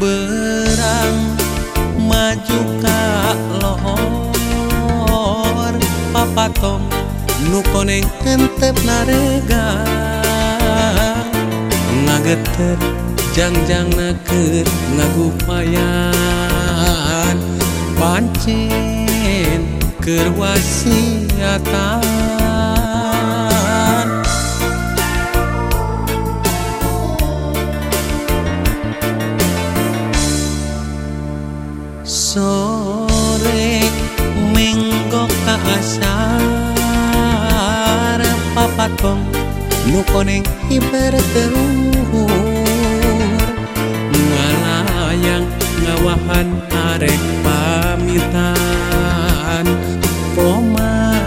berang maju ka lohor papatom nu koneng hentep narega ngageter jangjang naker ngagupayan pancen kerwasiatan papatong nu koneng ngalayang ngawahan arek pamitan. Koma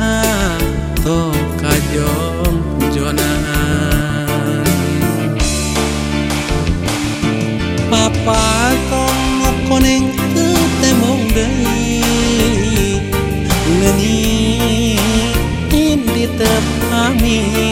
to kajong jonan. Papa tong nu koneng temong deui में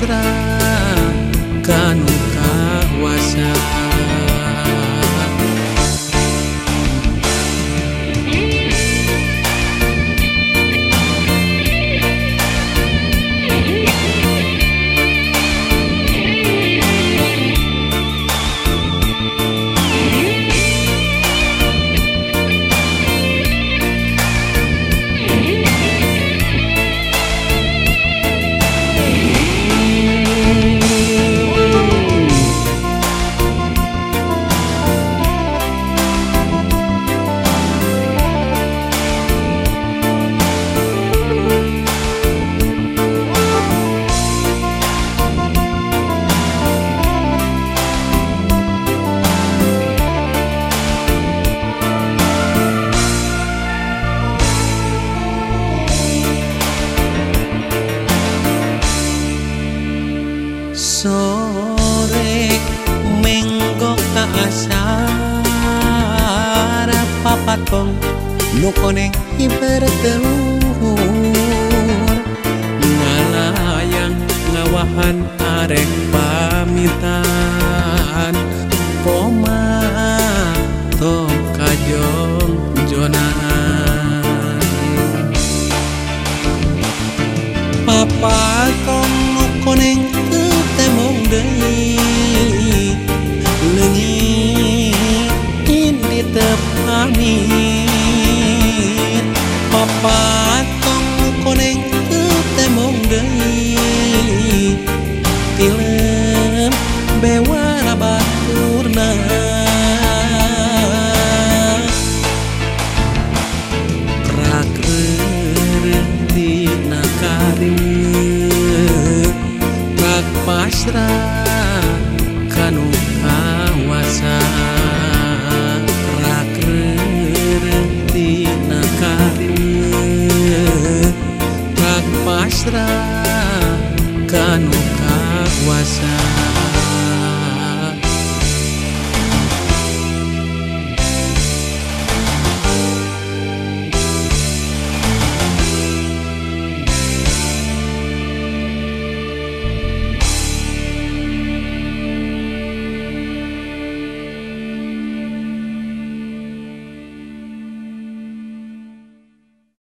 mesra kanu kawasa papatong nu koneng iberteluhur ngalayang ngawahan arek pamitan. Koma to kajong jonan papa tong nu koneng temong deui leungit di tepami papa tong mesra kanu kawasa